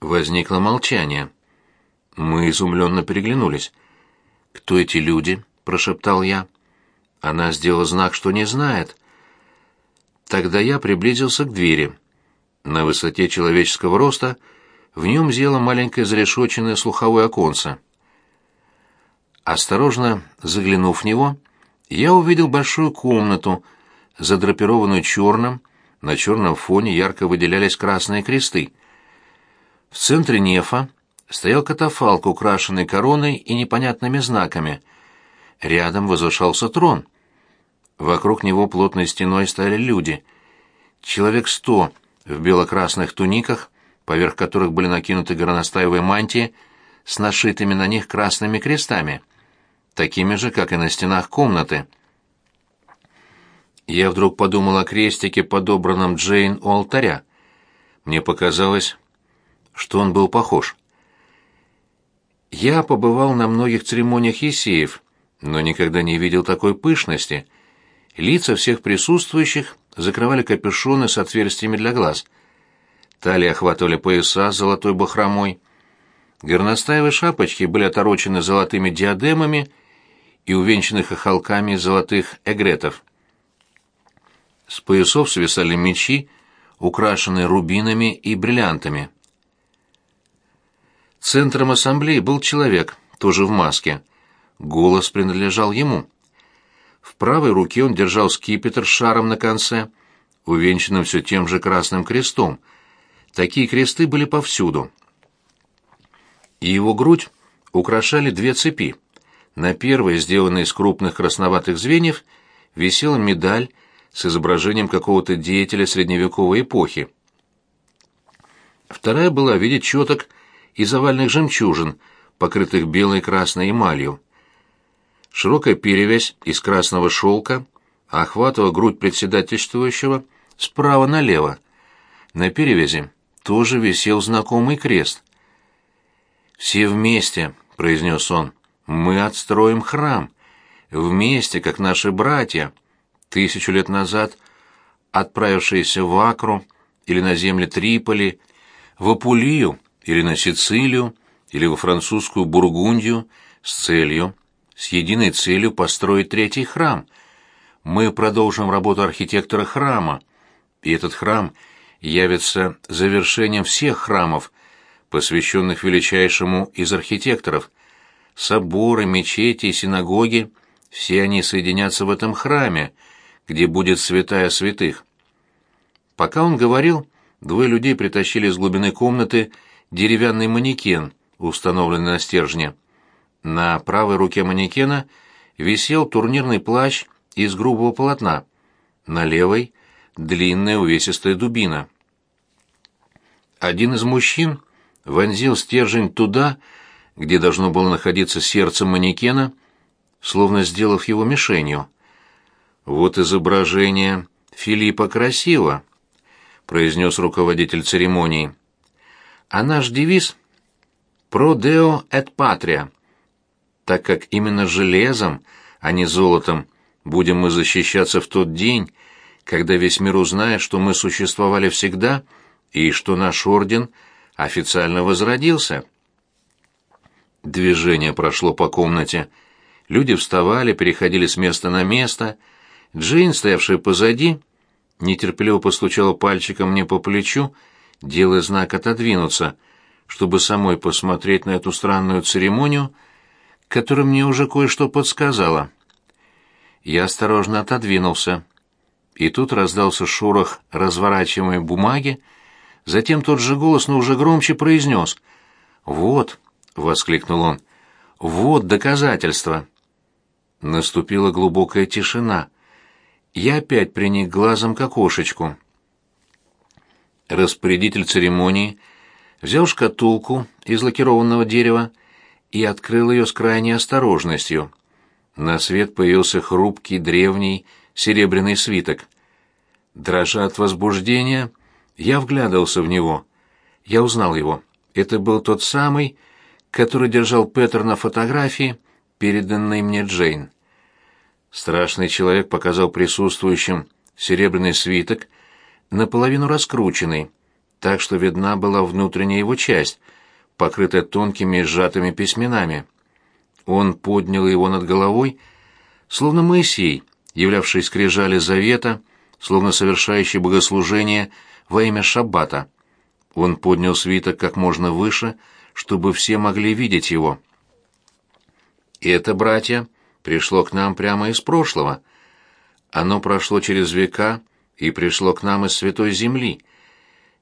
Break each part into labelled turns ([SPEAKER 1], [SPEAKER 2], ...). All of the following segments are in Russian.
[SPEAKER 1] Возникло молчание. Мы изумленно переглянулись. «Кто эти люди?» — прошептал я. Она сделала знак, что не знает. Тогда я приблизился к двери. На высоте человеческого роста в нем зело маленькое зарешоченное слуховое оконце. Осторожно заглянув в него, я увидел большую комнату, задрапированную черным, на черном фоне ярко выделялись красные кресты. В центре нефа стоял катафалк, украшенный короной и непонятными знаками. Рядом возвышался трон. Вокруг него плотной стеной стояли люди. Человек сто в бело-красных туниках, поверх которых были накинуты горностаевые мантии с нашитыми на них красными крестами, такими же, как и на стенах комнаты. Я вдруг подумал о крестике, подобранном Джейн у алтаря. Мне показалось, что он был похож. Я побывал на многих церемониях Есеев, но никогда не видел такой пышности. Лица всех присутствующих закрывали капюшоны с отверстиями для глаз. Талии охватывали пояса с золотой бахромой. Горностаевые шапочки были оторочены золотыми диадемами и увенчаны хохолками золотых эгретов. С поясов свисали мечи, украшенные рубинами и бриллиантами. Центром ассамблеи был человек, тоже в маске. Голос принадлежал ему. В правой руке он держал скипетр с шаром на конце, увенчанным все тем же красным крестом. Такие кресты были повсюду. И его грудь украшали две цепи. На первой, сделанной из крупных красноватых звеньев, висела медаль с изображением какого-то деятеля средневековой эпохи. Вторая была в виде четок из овальных жемчужин, покрытых белой и красной эмалью. Широкая перевязь из красного шелка охватывала грудь председательствующего справа налево. На перевязи тоже висел знакомый крест. «Все вместе», — произнес он, — «мы отстроим храм. Вместе, как наши братья, тысячу лет назад отправившиеся в Акру или на земли Триполи, в Апулию или на Сицилию, или во французскую Бургундию с целью, с единой целью построить третий храм. Мы продолжим работу архитектора храма, и этот храм явится завершением всех храмов, посвященных величайшему из архитекторов. Соборы, мечети и синагоги — все они соединятся в этом храме, где будет святая святых. Пока он говорил, двое людей притащили из глубины комнаты деревянный манекен, установленный на стержне. На правой руке манекена висел турнирный плащ из грубого полотна, на левой — длинная увесистая дубина. Один из мужчин вонзил стержень туда, где должно было находиться сердце манекена, словно сделав его мишенью. «Вот изображение Филиппа красиво», — произнес руководитель церемонии. А наш девиз «Pro Deo et Patria», так как именно железом, а не золотом, будем мы защищаться в тот день, когда весь мир узнает, что мы существовали всегда и что наш орден официально возродился. Движение прошло по комнате. Люди вставали, переходили с места на место. Джейн, стоявшая позади, нетерпеливо постучала пальчиком мне по плечу, делая знак отодвинуться, чтобы самой посмотреть на эту странную церемонию, которая мне уже кое-что подсказала. Я осторожно отодвинулся. И тут раздался шорох разворачиваемой бумаги, затем тот же голос, но уже громче произнес «Вот», — воскликнул он, — «вот доказательство». Наступила глубокая тишина. Я опять приник глазом к окошечку. Распорядитель церемонии взял шкатулку из лакированного дерева и открыл ее с крайней осторожностью. На свет появился хрупкий, древний, серебряный свиток. Дрожа от возбуждения, я вглядывался в него. Я узнал его. Это был тот самый, который держал Петер на фотографии, переданной мне Джейн. Страшный человек показал присутствующим серебряный свиток, наполовину раскрученный, так что видна была внутренняя его часть, покрытая тонкими сжатыми письменами. Он поднял его над головой, словно Моисей, являвший скрижали завета, словно совершающий богослужение во имя Шаббата. Он поднял свиток как можно выше, чтобы все могли видеть его. И это, братья, пришло к нам прямо из прошлого. Оно прошло через века и пришло к нам из Святой Земли.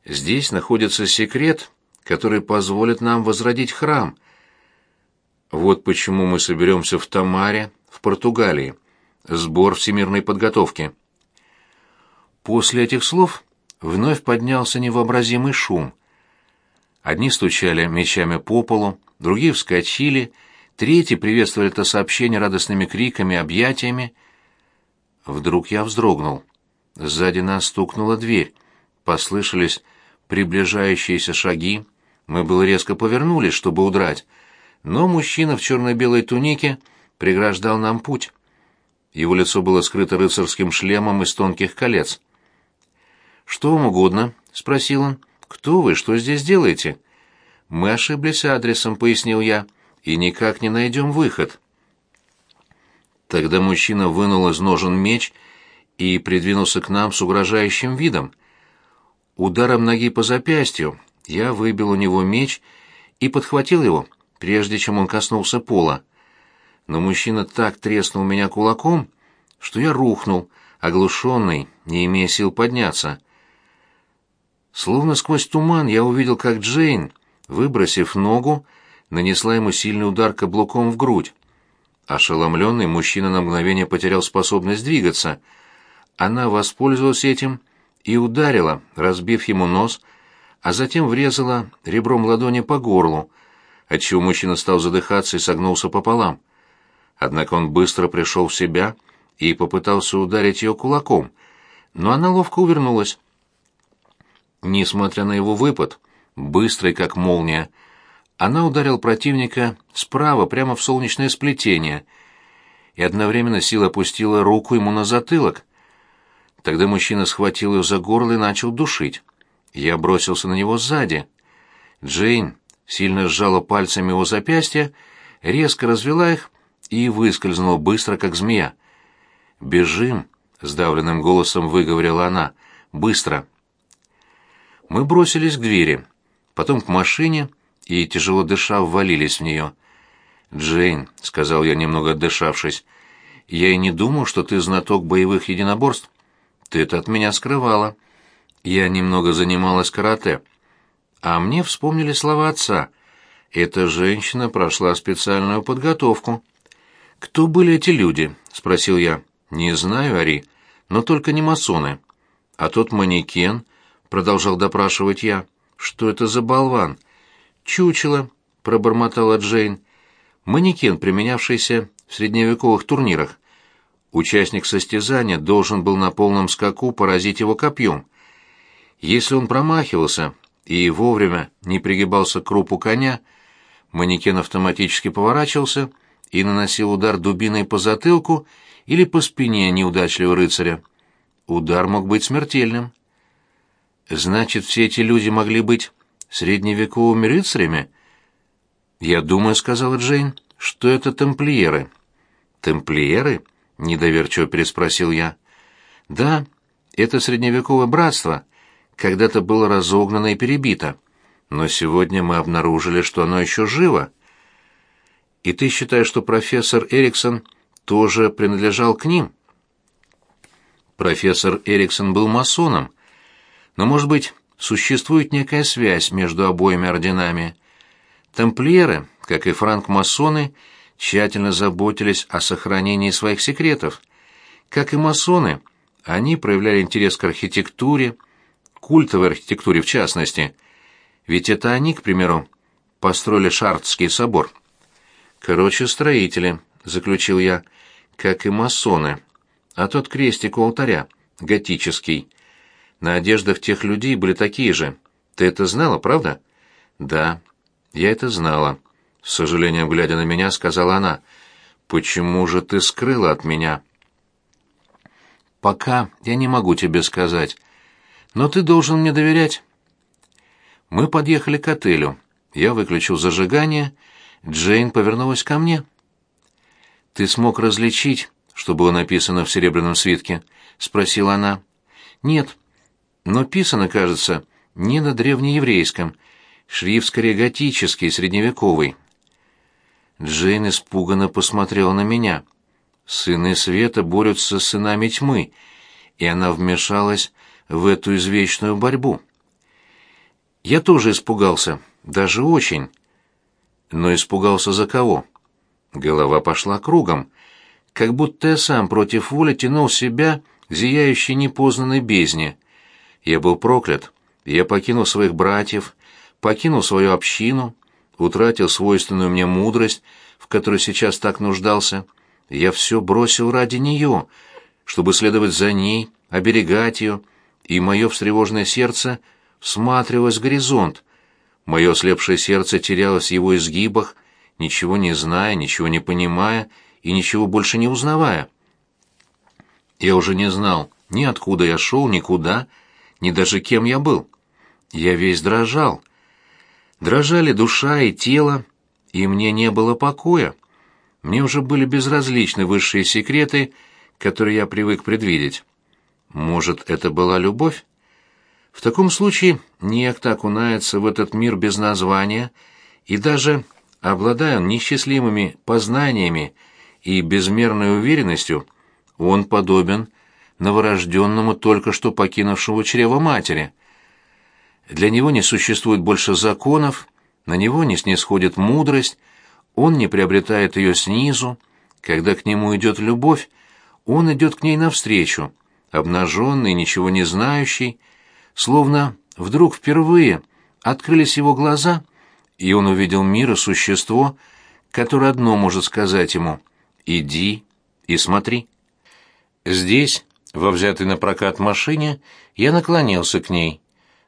[SPEAKER 1] Здесь находится секрет, который позволит нам возродить храм. Вот почему мы соберемся в Тамаре, в Португалии. Сбор всемирной подготовки. После этих слов вновь поднялся невообразимый шум. Одни стучали мечами по полу, другие вскочили, третьи приветствовали это сообщение радостными криками, объятиями. Вдруг я вздрогнул. Сзади нас стукнула дверь. Послышались приближающиеся шаги. Мы было резко повернулись, чтобы удрать, но мужчина в черно-белой тунике преграждал нам путь. Его лицо было скрыто рыцарским шлемом из тонких колец. «Что вам угодно?» — спросил он. «Кто вы? Что здесь делаете?» «Мы ошиблись адресом», — пояснил я, — «и никак не найдем выход». Тогда мужчина вынул из ножен меч и придвинулся к нам с угрожающим видом. Ударом ноги по запястью я выбил у него меч и подхватил его, прежде чем он коснулся пола но мужчина так треснул меня кулаком, что я рухнул, оглушенный, не имея сил подняться. Словно сквозь туман я увидел, как Джейн, выбросив ногу, нанесла ему сильный удар каблуком в грудь. Ошеломленный мужчина на мгновение потерял способность двигаться. Она воспользовалась этим и ударила, разбив ему нос, а затем врезала ребром ладони по горлу, отчего мужчина стал задыхаться и согнулся пополам. Однако он быстро пришел в себя и попытался ударить ее кулаком, но она ловко увернулась. Несмотря на его выпад, быстрый как молния, она ударила противника справа прямо в солнечное сплетение и одновременно сила опустила руку ему на затылок. Тогда мужчина схватил ее за горло и начал душить. Я бросился на него сзади. Джейн сильно сжала пальцами его запястья, резко развела их и выскользнула быстро, как змея. «Бежим!» — сдавленным голосом выговорила она. «Быстро!» Мы бросились к двери, потом к машине и, тяжело дыша, ввалились в нее. «Джейн», — сказал я, немного отдышавшись, — «я и не думал, что ты знаток боевых единоборств. Ты это от меня скрывала. Я немного занималась карате. А мне вспомнили слова отца. Эта женщина прошла специальную подготовку». «Кто были эти люди?» — спросил я. «Не знаю, Ари, но только не масоны». «А тот манекен?» — продолжал допрашивать я. «Что это за болван?» «Чучело», — пробормотала Джейн. «Манекен, применявшийся в средневековых турнирах. Участник состязания должен был на полном скаку поразить его копьем. Если он промахивался и вовремя не пригибался к крупу коня, манекен автоматически поворачивался — и наносил удар дубиной по затылку или по спине неудачливого рыцаря. Удар мог быть смертельным. Значит, все эти люди могли быть средневековыми рыцарями? Я думаю, сказала Джейн, что это тамплиеры. Тамплиеры? Недоверчиво переспросил я. Да, это средневековое братство когда-то было разогнано и перебито, но сегодня мы обнаружили, что оно еще живо. И ты считаешь, что профессор Эриксон тоже принадлежал к ним? Профессор Эриксон был масоном. Но, может быть, существует некая связь между обоими орденами. Тамплиеры, как и франк-масоны, тщательно заботились о сохранении своих секретов. Как и масоны, они проявляли интерес к архитектуре, культовой архитектуре в частности. Ведь это они, к примеру, построили Шартский собор. Короче, строители, заключил я, как и масоны. А тот крестик у алтаря, готический. На одеждах тех людей были такие же. Ты это знала, правда? Да, я это знала. С сожалением глядя на меня, сказала она. Почему же ты скрыла от меня? Пока я не могу тебе сказать. Но ты должен мне доверять. Мы подъехали к отелю. Я выключил зажигание. Джейн повернулась ко мне. «Ты смог различить, что было написано в серебряном свитке?» — спросила она. «Нет. Но писано, кажется, не на древнееврейском. Шрифт скорее готический, средневековый». Джейн испуганно посмотрела на меня. Сыны света борются с сынами тьмы, и она вмешалась в эту извечную борьбу. Я тоже испугался, даже очень. Но испугался за кого? Голова пошла кругом, как будто я сам против воли тянул себя к зияющей непознанной бездне. Я был проклят. Я покинул своих братьев, покинул свою общину, утратил свойственную мне мудрость, в которой сейчас так нуждался. Я все бросил ради нее, чтобы следовать за ней, оберегать ее, и мое встревоженное сердце всматривалось в горизонт. Мое ослепшее сердце терялось в его изгибах, ничего не зная, ничего не понимая и ничего больше не узнавая. Я уже не знал ни откуда я шел, ни куда, ни даже кем я был. Я весь дрожал. Дрожали душа и тело, и мне не было покоя. Мне уже были безразличны высшие секреты, которые я привык предвидеть. Может, это была любовь? В таком случае некто окунается в этот мир без названия, и даже, обладая несчастливыми познаниями и безмерной уверенностью, он подобен новорожденному, только что покинувшему чрево матери. Для него не существует больше законов, на него не снисходит мудрость, он не приобретает ее снизу. Когда к нему идет любовь, он идет к ней навстречу, обнаженный, ничего не знающий, словно вдруг впервые открылись его глаза, и он увидел мир и существо, которое одно может сказать ему «иди и смотри». Здесь, во взятой на прокат машине, я наклонился к ней.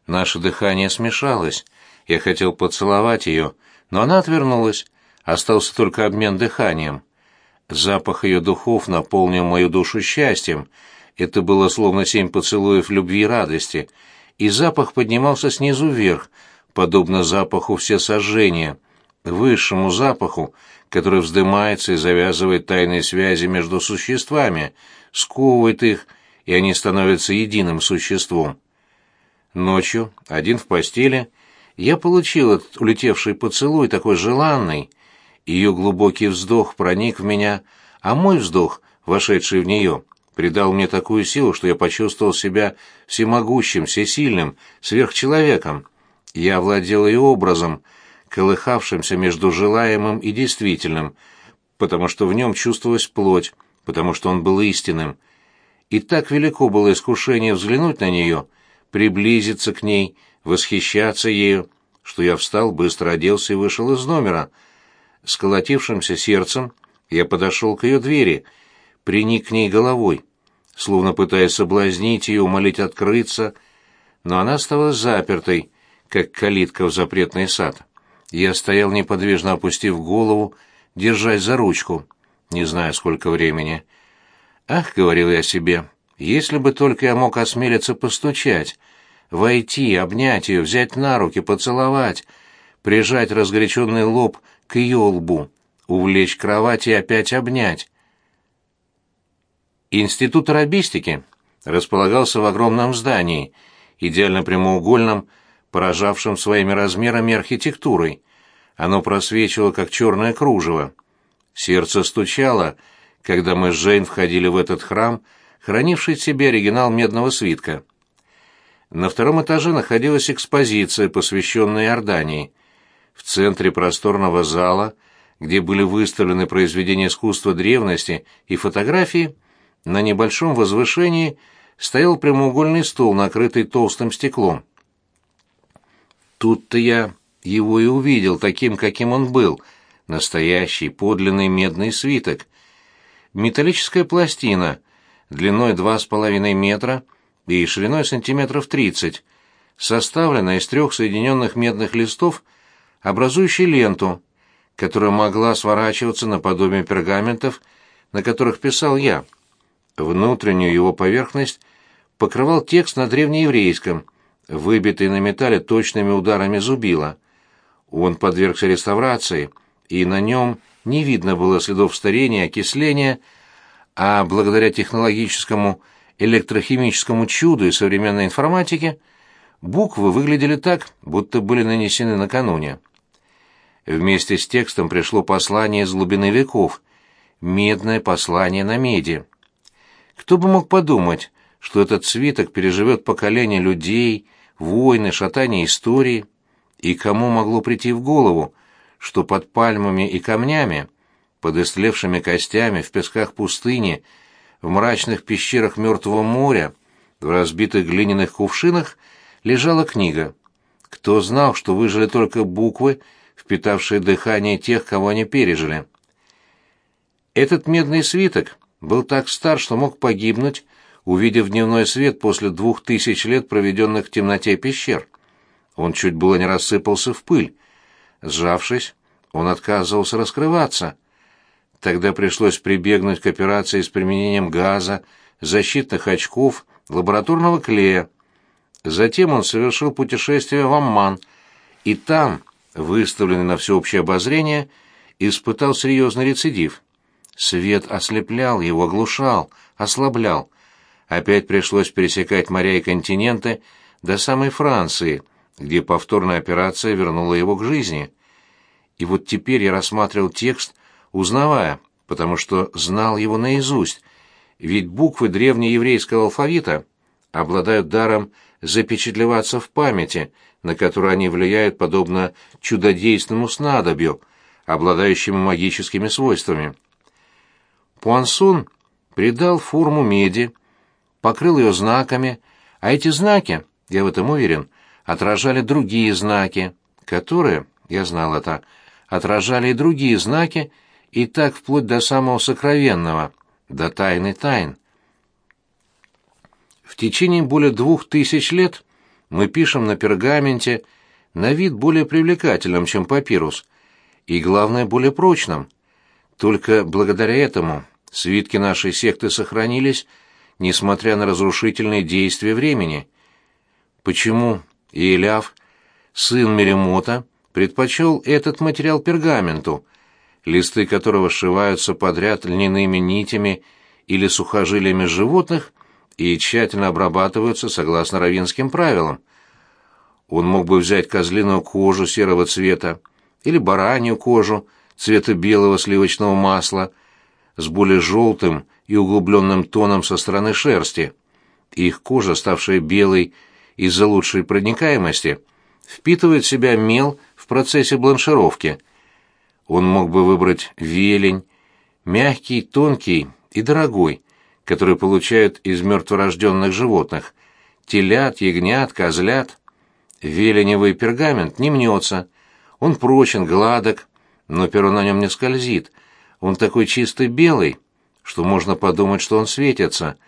[SPEAKER 1] Наше дыхание смешалось. Я хотел поцеловать ее, но она отвернулась. Остался только обмен дыханием. Запах ее духов наполнил мою душу счастьем. Это было словно семь поцелуев любви и радости. И запах поднимался снизу вверх, подобно запаху всесожжения, высшему запаху, который вздымается и завязывает тайные связи между существами, сковывает их, и они становятся единым существом. Ночью, один в постели, я получил этот улетевший поцелуй такой желанный, ее глубокий вздох проник в меня, а мой вздох, вошедший в нее, придал мне такую силу, что я почувствовал себя всемогущим, всесильным, сверхчеловеком. Я владел ее образом, колыхавшимся между желаемым и действительным, потому что в нем чувствовалась плоть, потому что он был истинным. И так велико было искушение взглянуть на нее, приблизиться к ней, восхищаться ею, что я встал, быстро оделся и вышел из номера — с колотившимся сердцем я подошел к ее двери, приник к ней головой, словно пытаясь соблазнить ее, умолить открыться, но она стала запертой, как калитка в запретный сад. Я стоял неподвижно опустив голову, держась за ручку, не знаю, сколько времени. «Ах», — говорил я себе, — «если бы только я мог осмелиться постучать, войти, обнять ее, взять на руки, поцеловать, прижать разгоряченный лоб к ее лбу, увлечь к кровати и опять обнять. Институт арабистики располагался в огромном здании, идеально прямоугольном, поражавшем своими размерами архитектурой. Оно просвечивало, как черное кружево. Сердце стучало, когда мы с Жейн входили в этот храм, хранивший в себе оригинал медного свитка. На втором этаже находилась экспозиция, посвященная Иордании. В центре просторного зала, где были выставлены произведения искусства древности и фотографии, на небольшом возвышении стоял прямоугольный стол, накрытый толстым стеклом. Тут-то я его и увидел таким, каким он был, настоящий подлинный медный свиток. Металлическая пластина, длиной два с половиной метра и шириной сантиметров тридцать, составленная из трех соединенных медных листов образующий ленту, которая могла сворачиваться наподобие пергаментов, на которых писал я. Внутреннюю его поверхность покрывал текст на древнееврейском, выбитый на металле точными ударами зубила. Он подвергся реставрации, и на нем не видно было следов старения окисления, а благодаря технологическому электрохимическому чуду и современной информатике буквы выглядели так, будто были нанесены накануне. Вместе с текстом пришло послание из глубины веков, медное послание на меди. Кто бы мог подумать, что этот свиток переживет поколение людей, войны, шатания истории, и кому могло прийти в голову, что под пальмами и камнями, под истлевшими костями, в песках пустыни, в мрачных пещерах Мертвого моря, в разбитых глиняных кувшинах лежала книга. Кто знал, что выжили только буквы, впитавшие дыхание тех, кого они пережили? Этот медный свиток был так стар, что мог погибнуть, увидев дневной свет после двух тысяч лет, проведенных в темноте пещер. Он чуть было не рассыпался в пыль. Сжавшись, он отказывался раскрываться. Тогда пришлось прибегнуть к операции с применением газа, защитных очков, лабораторного клея. Затем он совершил путешествие в Амман, и там, выставленный на всеобщее обозрение, испытал серьезный рецидив. Свет ослеплял его, оглушал, ослаблял. Опять пришлось пересекать моря и континенты до самой Франции, где повторная операция вернула его к жизни. И вот теперь я рассматривал текст, узнавая, потому что знал его наизусть, ведь буквы древнееврейского алфавита обладают даром запечатлеваться в памяти, на которую они влияют подобно чудодейственному снадобью, обладающему магическими свойствами. Пуансон придал форму меди, покрыл ее знаками, а эти знаки, я в этом уверен, отражали другие знаки, которые, я знал это, отражали и другие знаки, и так вплоть до самого сокровенного, до тайны тайн. В течение более двух тысяч лет мы пишем на пергаменте на вид более привлекательным, чем папирус, и, главное, более прочным. Только благодаря этому свитки нашей секты сохранились, несмотря на разрушительные действия времени. Почему Иеляв, сын Меремота, предпочел этот материал пергаменту, листы которого сшиваются подряд льняными нитями или сухожилиями животных и тщательно обрабатываются согласно равинским правилам. Он мог бы взять козлиную кожу серого цвета или баранью кожу цвета белого сливочного масла с более желтым и углубленным тоном со стороны шерсти. Их кожа, ставшая белой из-за лучшей проникаемости, впитывает в себя мел в процессе бланшировки. Он мог бы выбрать велень, мягкий, тонкий и дорогой, который получают из мертворожденных животных, телят, ягнят, козлят. Веленевый пергамент не мнется, он прочен, гладок, но перо на нем не скользит, он такой чистый белый, что можно подумать, что он светится.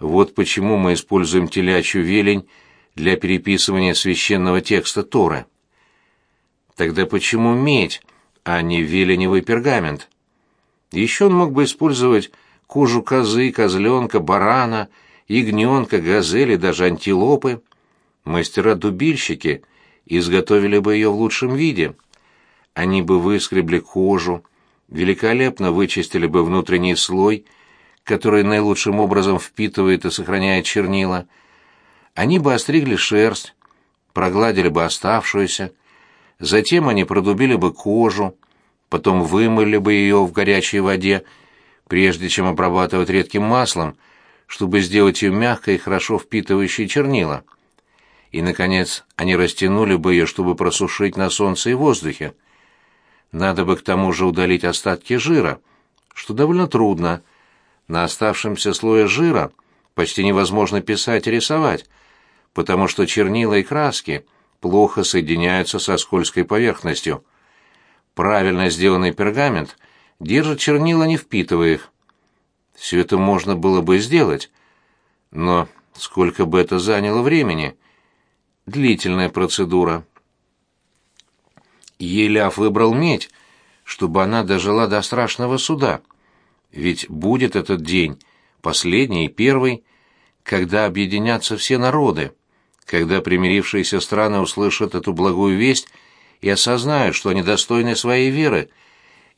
[SPEAKER 1] Вот почему мы используем телячью велень для переписывания священного текста Торы. Тогда почему медь, а не веленевый пергамент? Еще он мог бы использовать кожу козы, козленка, барана, ягненка, газели, даже антилопы. Мастера-дубильщики изготовили бы ее в лучшем виде. Они бы выскребли кожу, великолепно вычистили бы внутренний слой, который наилучшим образом впитывает и сохраняет чернила, они бы остригли шерсть, прогладили бы оставшуюся, затем они продубили бы кожу, потом вымыли бы ее в горячей воде, прежде чем обрабатывать редким маслом, чтобы сделать ее мягкой и хорошо впитывающей чернила. И, наконец, они растянули бы ее, чтобы просушить на солнце и воздухе. Надо бы к тому же удалить остатки жира, что довольно трудно. На оставшемся слое жира почти невозможно писать и рисовать, потому что чернила и краски плохо соединяются со скользкой поверхностью. Правильно сделанный пергамент держит чернила, не впитывая их. Все это можно было бы сделать, но сколько бы это заняло времени? Длительная процедура. Еляв выбрал медь, чтобы она дожила до страшного суда. Ведь будет этот день, последний и первый, когда объединятся все народы, когда примирившиеся страны услышат эту благую весть и осознают, что они достойны своей веры,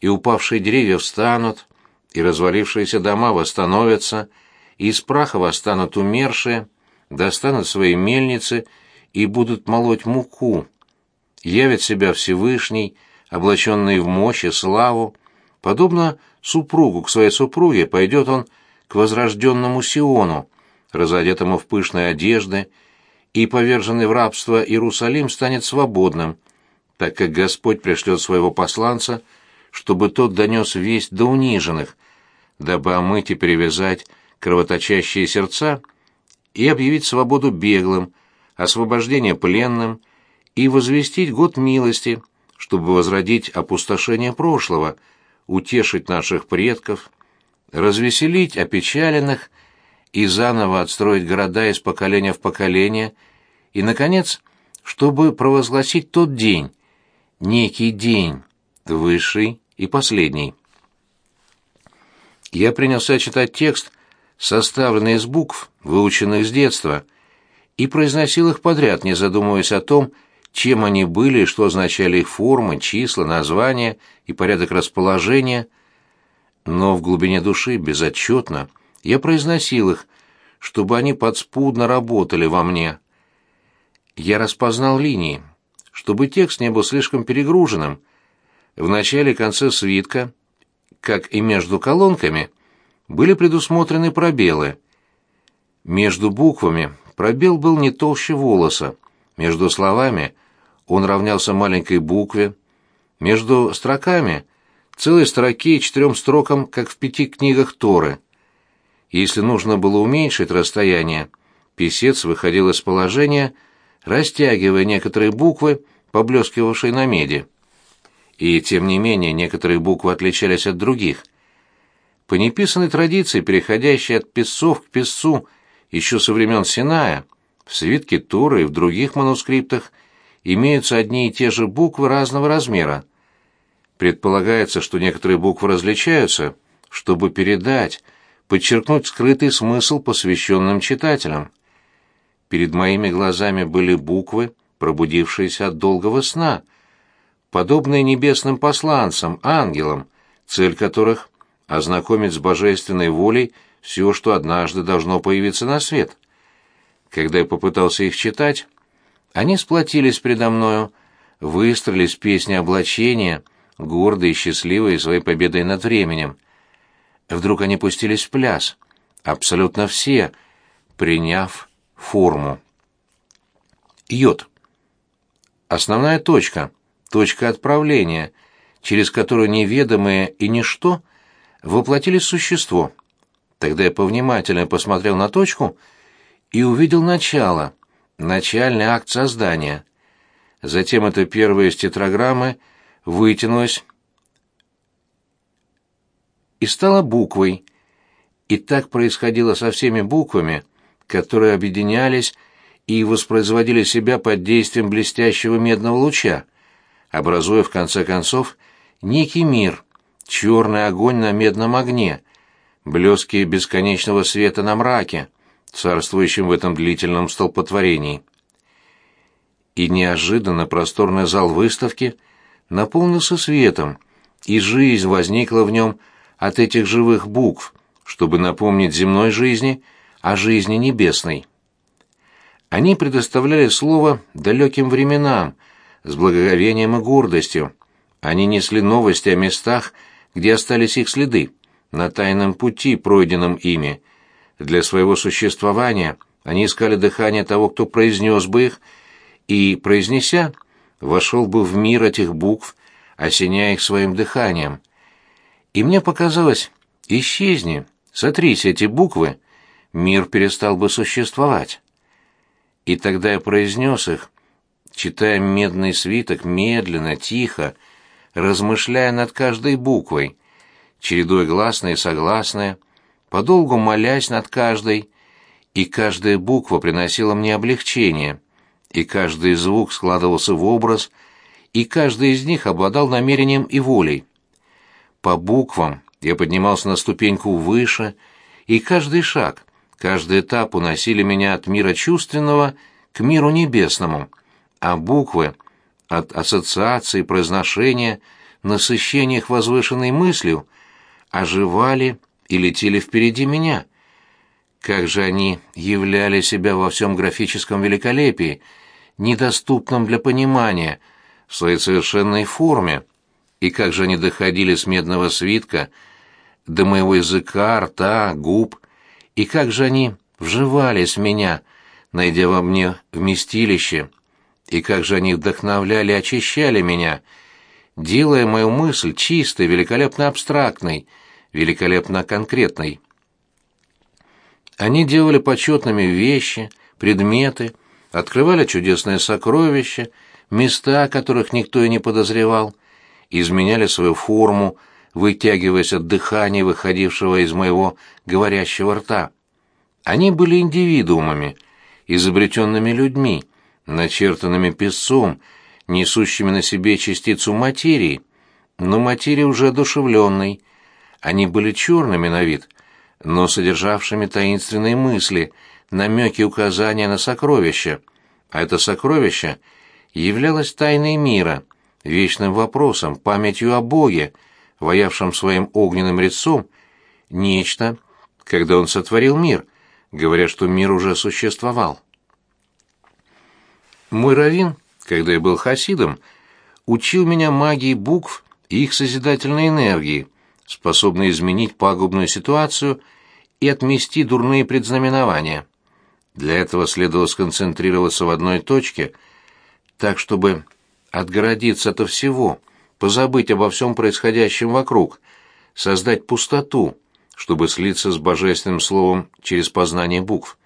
[SPEAKER 1] и упавшие деревья встанут, и развалившиеся дома восстановятся, и из праха восстанут умершие, достанут свои мельницы и будут молоть муку, явит себя Всевышний, облаченный в мощь и славу, подобно супругу к своей супруге пойдет он к возрожденному Сиону, разодетому в пышные одежды, и поверженный в рабство Иерусалим станет свободным, так как Господь пришлет своего посланца, чтобы тот донес весть до униженных, дабы омыть и перевязать кровоточащие сердца и объявить свободу беглым, освобождение пленным и возвестить год милости, чтобы возродить опустошение прошлого, утешить наших предков, развеселить опечаленных и заново отстроить города из поколения в поколение, и, наконец, чтобы провозгласить тот день, некий день, высший и последний. Я принялся читать текст, составленный из букв, выученных с детства, и произносил их подряд, не задумываясь о том, чем они были и что означали их формы, числа, названия и порядок расположения. Но в глубине души, безотчетно, я произносил их, чтобы они подспудно работали во мне. Я распознал линии, чтобы текст не был слишком перегруженным. В начале и конце свитка, как и между колонками, были предусмотрены пробелы. Между буквами пробел был не толще волоса, между словами он равнялся маленькой букве, между строками — целой строке и четырем строкам, как в пяти книгах Торы. Если нужно было уменьшить расстояние, писец выходил из положения, растягивая некоторые буквы, поблескивавшие на меди. И, тем не менее, некоторые буквы отличались от других. По неписанной традиции, переходящей от писцов к писцу еще со времен Синая, в свитке Торы и в других манускриптах имеются одни и те же буквы разного размера. Предполагается, что некоторые буквы различаются, чтобы передать, подчеркнуть скрытый смысл посвященным читателям. Перед моими глазами были буквы, пробудившиеся от долгого сна, подобные небесным посланцам, ангелам, цель которых — ознакомить с божественной волей все, что однажды должно появиться на свет. Когда я попытался их читать, они сплотились предо мною, выстроились песни облачения, гордые и счастливые своей победой над временем. Вдруг они пустились в пляс, абсолютно все, приняв форму. Йод. Основная точка, точка отправления, через которую неведомое и ничто воплотились в существо. Тогда я повнимательнее посмотрел на точку и увидел начало — начальный акт создания. Затем эта первая из тетраграммы вытянулась и стала буквой. И так происходило со всеми буквами, которые объединялись и воспроизводили себя под действием блестящего медного луча, образуя в конце концов некий мир, черный огонь на медном огне, блески бесконечного света на мраке, царствующим в этом длительном столпотворении. И неожиданно просторный зал выставки наполнился светом, и жизнь возникла в нем от этих живых букв, чтобы напомнить земной жизни о жизни небесной. Они предоставляли слово далеким временам, с благоговением и гордостью. Они несли новости о местах, где остались их следы, на тайном пути, пройденном ими, для своего существования они искали дыхание того, кто произнес бы их, и, произнеся, вошел бы в мир этих букв, осеняя их своим дыханием. И мне показалось, исчезни, сотрись эти буквы, мир перестал бы существовать. И тогда я произнес их, читая медный свиток медленно, тихо, размышляя над каждой буквой, чередуя гласные и согласные, подолгу молясь над каждой, и каждая буква приносила мне облегчение, и каждый звук складывался в образ, и каждый из них обладал намерением и волей. По буквам я поднимался на ступеньку выше, и каждый шаг, каждый этап уносили меня от мира чувственного к миру небесному, а буквы от ассоциации, произношения, насыщения их возвышенной мыслью оживали и летели впереди меня. Как же они являли себя во всем графическом великолепии, недоступном для понимания, в своей совершенной форме, и как же они доходили с медного свитка до моего языка, рта, губ, и как же они вживались в меня, найдя во мне вместилище, и как же они вдохновляли и очищали меня, делая мою мысль чистой, великолепно абстрактной, великолепно конкретной. Они делали почетными вещи, предметы, открывали чудесные сокровища, места, которых никто и не подозревал, изменяли свою форму, вытягиваясь от дыхания, выходившего из моего говорящего рта. Они были индивидуумами, изобретенными людьми, начертанными песцом, несущими на себе частицу материи, но материи уже одушевленной. Они были черными на вид, но содержавшими таинственные мысли, намеки указания на сокровища, а это сокровище являлось тайной мира, вечным вопросом, памятью о Боге, воявшем своим огненным лицом, нечто, когда он сотворил мир, говоря, что мир уже существовал. Мой раввин, когда я был хасидом, учил меня магии букв и их созидательной энергии, способной изменить пагубную ситуацию и отмести дурные предзнаменования. Для этого следовало сконцентрироваться в одной точке, так чтобы отгородиться от всего, позабыть обо всем происходящем вокруг, создать пустоту, чтобы слиться с божественным словом через познание букв.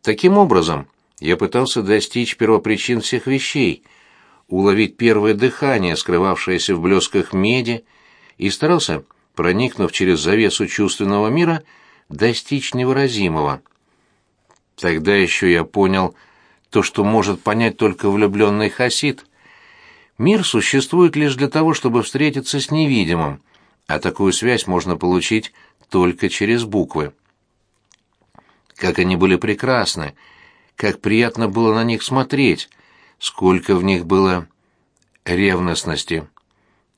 [SPEAKER 1] Таким образом, я пытался достичь первопричин всех вещей, уловить первое дыхание, скрывавшееся в блесках меди, и старался, проникнув через завесу чувственного мира, достичь невыразимого. Тогда еще я понял то, что может понять только влюбленный хасид. Мир существует лишь для того, чтобы встретиться с невидимым, а такую связь можно получить только через буквы. Как они были прекрасны, как приятно было на них смотреть, сколько в них было ревностности.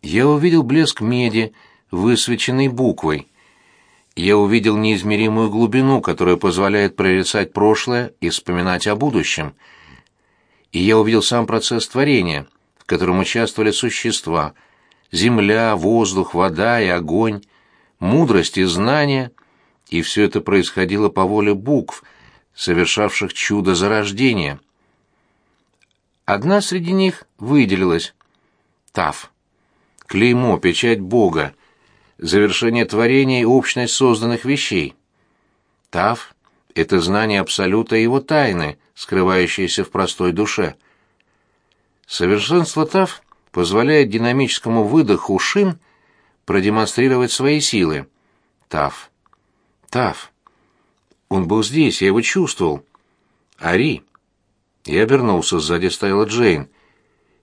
[SPEAKER 1] Я увидел блеск меди, высвеченной буквой. Я увидел неизмеримую глубину, которая позволяет прорицать прошлое и вспоминать о будущем. И я увидел сам процесс творения, котором участвовали существа — земля, воздух, вода и огонь, мудрость и знания, и все это происходило по воле букв, совершавших чудо зарождения. Одна среди них выделилась — Тав. Клеймо, печать Бога, завершение творения и общность созданных вещей. Тав — это знание Абсолюта и его тайны, скрывающиеся в простой душе. Совершенство Тав позволяет динамическому выдоху Шин продемонстрировать свои силы. Тав. Тав. Он был здесь, я его чувствовал. Ари. Я обернулся, сзади стояла Джейн.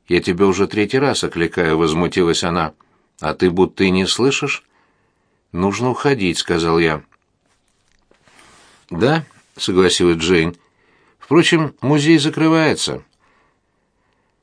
[SPEAKER 1] «Я тебя уже третий раз окликаю», — возмутилась она. «А ты будто и не слышишь?» «Нужно уходить», — сказал я. «Да», — согласилась Джейн. «Впрочем, музей закрывается.